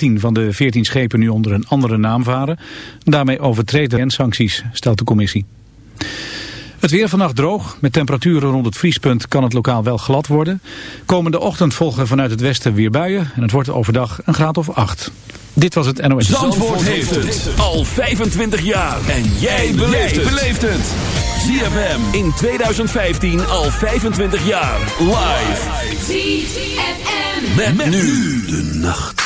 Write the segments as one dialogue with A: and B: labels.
A: 10 van de 14 schepen nu onder een andere naam varen. Daarmee overtreden en sancties, stelt de commissie. Het weer vannacht droog. Met temperaturen rond het vriespunt kan het lokaal wel glad worden. Komende ochtend volgen vanuit het westen weer buien. En het wordt overdag een graad of 8. Dit was het NOS.
B: Zandvoort, heeft het al 25 jaar. En jij beleeft het. ZFM in 2015 al 25 jaar. Live. ZFM. met nu de nacht.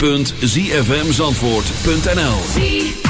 C: www.zfmzandvoort.nl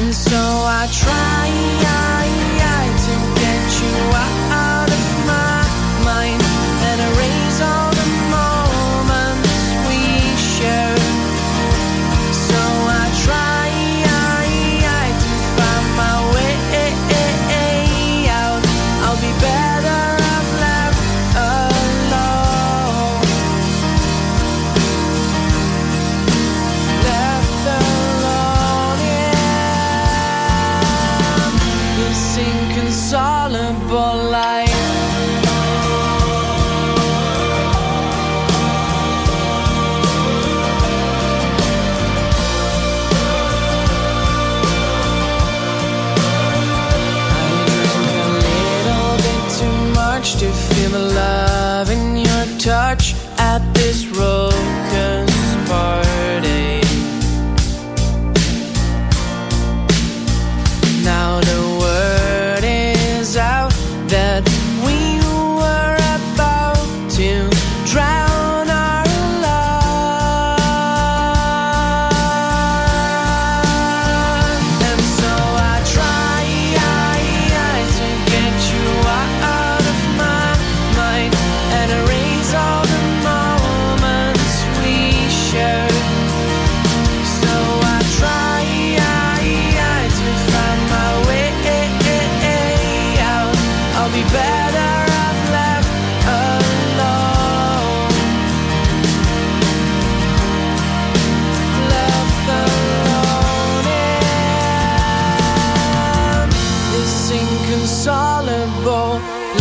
D: And so I try
C: We've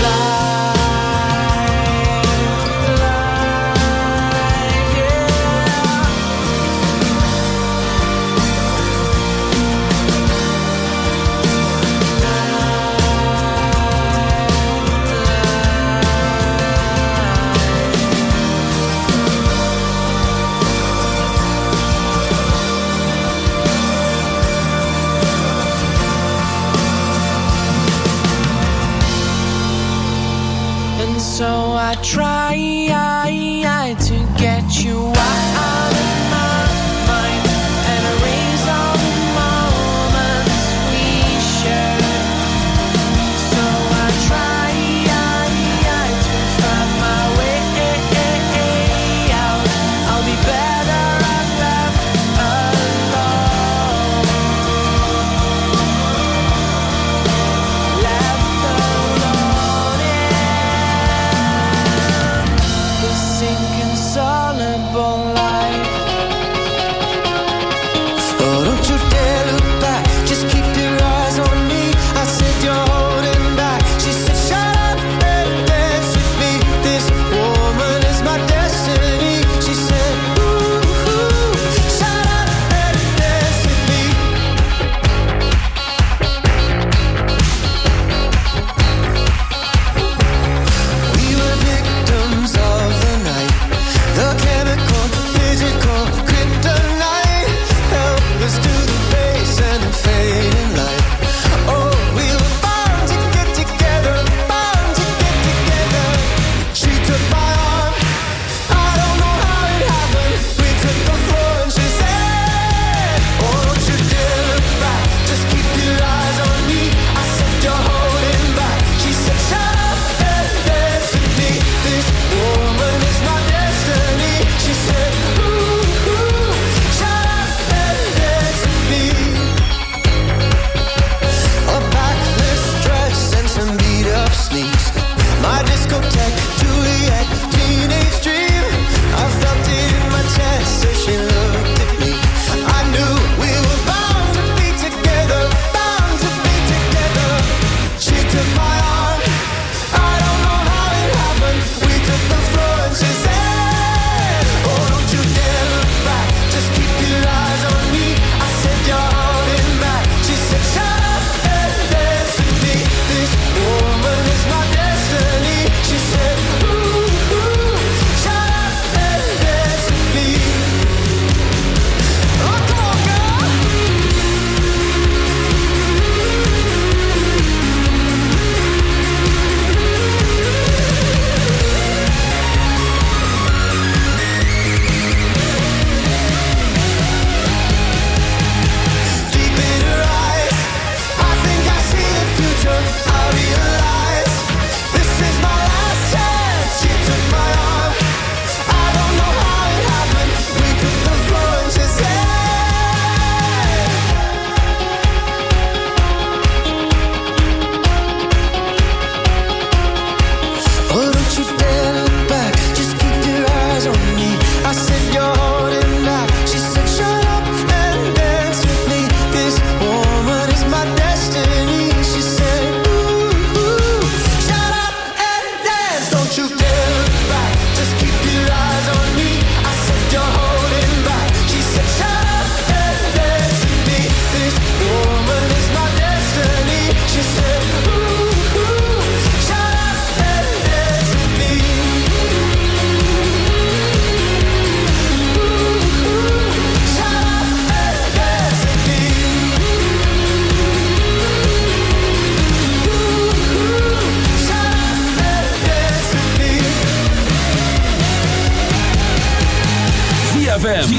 C: voltar.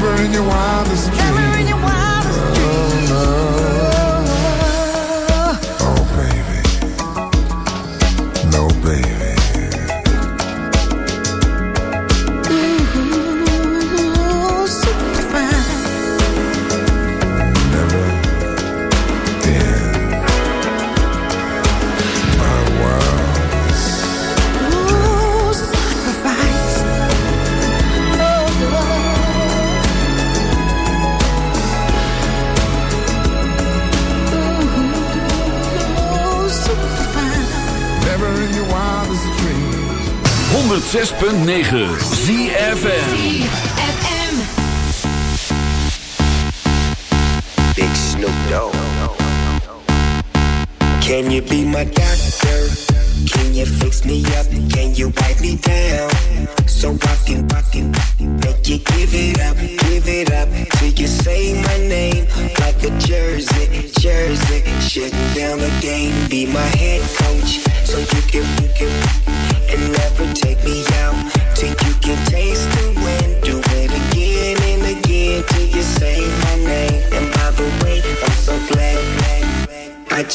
E: Never in your wildest dreams
C: 106.9 ZFM.
F: Big Snoop Dogg. Can you be my doctor?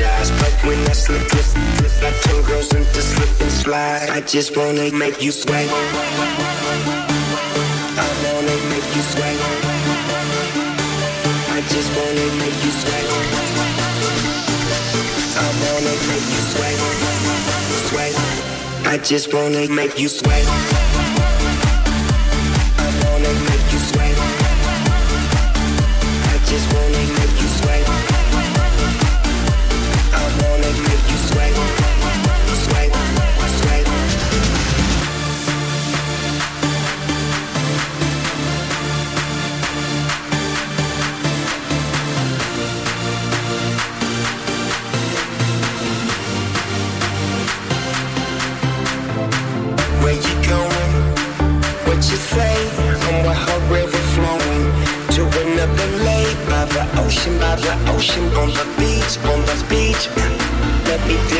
F: apologize, but when I slip, slip, slip, I turn girls into slip and slide. I just wanna make you sweat. I wanna make you sweat. I just wanna make you sweat. I wanna make you sweat. Sweat. I just wanna make you sweat. I wanna make you sweat. I just wanna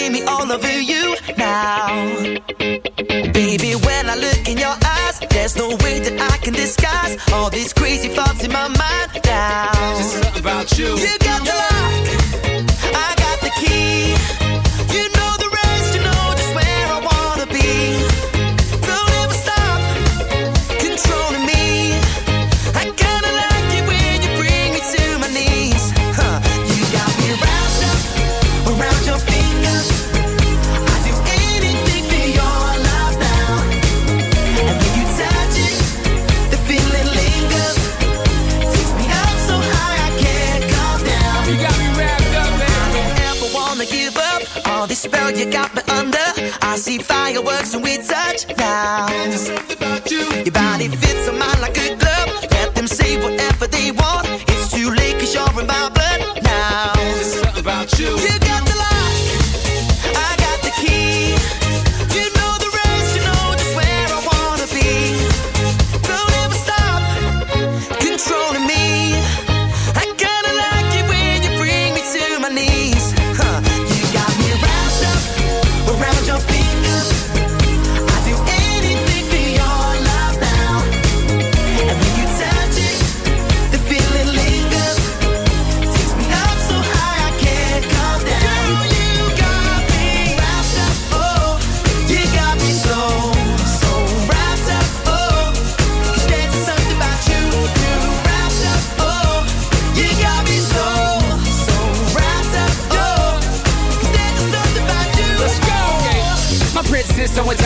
G: See me all over you now. Baby, when I look in your eyes, there's no way that I can disguise all these crazy thoughts in my mind now.
H: There's Just about you.
G: You got the the works when we touch now.
H: There's something about you.
G: Your body fits a mind like a glove. Let them say whatever they want.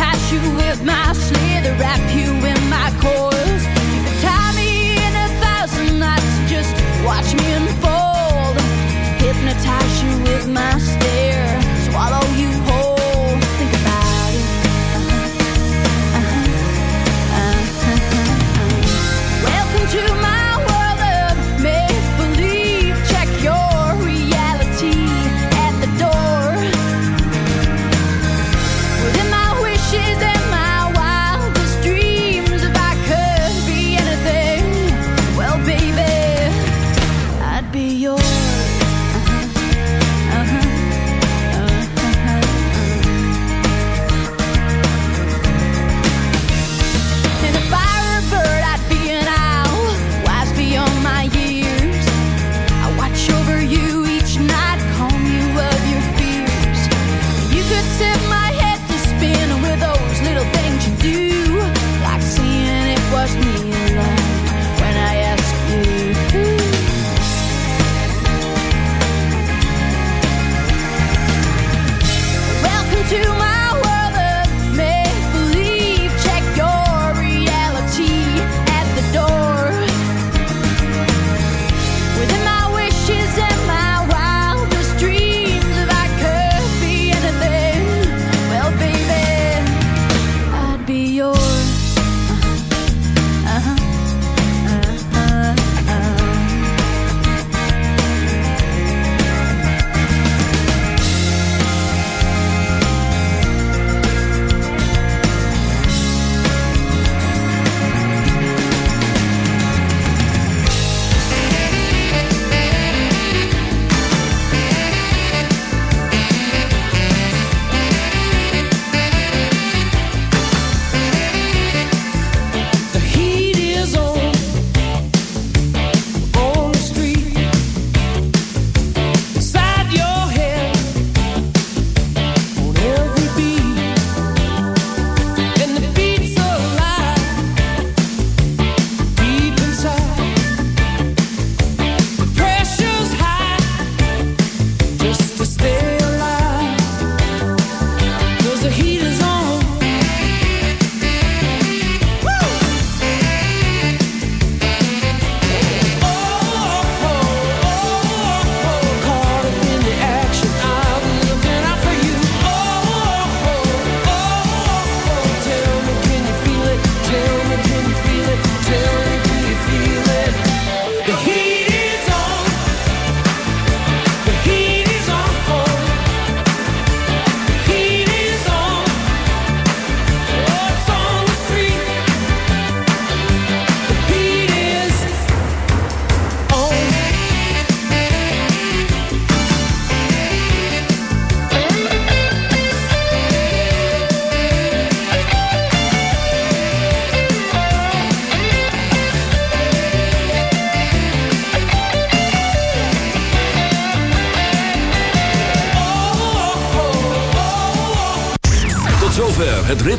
I: Entice you with my slither, wrap you in my coils.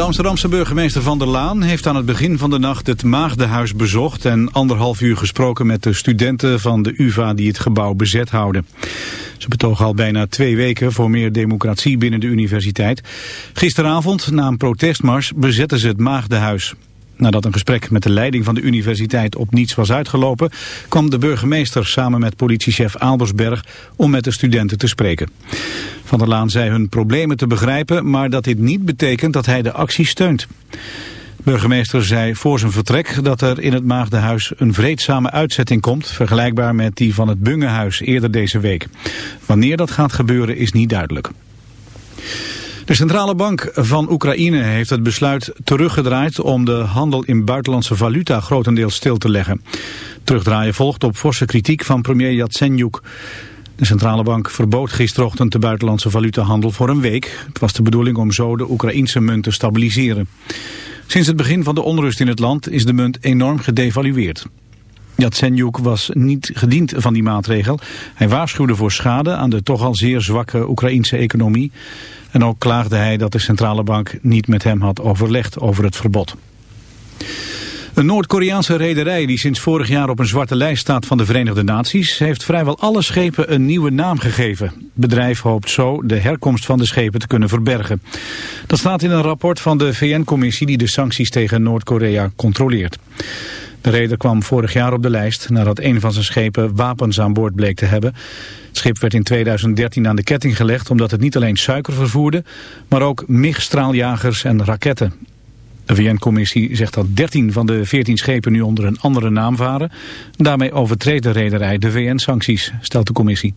A: De Amsterdamse burgemeester Van der Laan heeft aan het begin van de nacht het Maagdenhuis bezocht... en anderhalf uur gesproken met de studenten van de UvA die het gebouw bezet houden. Ze betogen al bijna twee weken voor meer democratie binnen de universiteit. Gisteravond, na een protestmars, bezetten ze het Maagdenhuis. Nadat een gesprek met de leiding van de universiteit op niets was uitgelopen... kwam de burgemeester samen met politiechef Aalbersberg om met de studenten te spreken. Van der Laan zei hun problemen te begrijpen, maar dat dit niet betekent dat hij de actie steunt. Burgemeester zei voor zijn vertrek dat er in het Maagdenhuis een vreedzame uitzetting komt, vergelijkbaar met die van het Bungehuis eerder deze week. Wanneer dat gaat gebeuren is niet duidelijk. De centrale bank van Oekraïne heeft het besluit teruggedraaid om de handel in buitenlandse valuta grotendeels stil te leggen. Terugdraaien volgt op forse kritiek van premier Yatsenyuk. De centrale bank verbood gisterochtend de buitenlandse valutahandel voor een week. Het was de bedoeling om zo de Oekraïnse munt te stabiliseren. Sinds het begin van de onrust in het land is de munt enorm gedevalueerd. Yatsenyuk was niet gediend van die maatregel. Hij waarschuwde voor schade aan de toch al zeer zwakke Oekraïnse economie. En ook klaagde hij dat de centrale bank niet met hem had overlegd over het verbod. Een Noord-Koreaanse rederij die sinds vorig jaar op een zwarte lijst staat van de Verenigde Naties... heeft vrijwel alle schepen een nieuwe naam gegeven. Het bedrijf hoopt zo de herkomst van de schepen te kunnen verbergen. Dat staat in een rapport van de VN-commissie die de sancties tegen Noord-Korea controleert. De reder kwam vorig jaar op de lijst nadat een van zijn schepen wapens aan boord bleek te hebben. Het schip werd in 2013 aan de ketting gelegd omdat het niet alleen suiker vervoerde, maar ook MIG-straaljagers en raketten. De VN-commissie zegt dat 13 van de 14 schepen nu onder een andere naam varen. Daarmee overtreedt de rederij de VN-sancties, stelt de commissie.